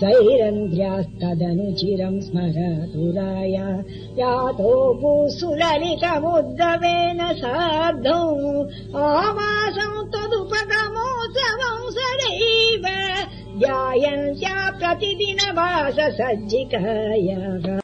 सैरन्ध्र्यास्तदनुचिरम् स्मरतु राय यातो भूसुललितमुद्गवेन सार्धौ। साधम् तदुपगमोत्सवं तदुपगमोत्सवम् सदैव ज्ञायन्त्या प्रतिदिन वास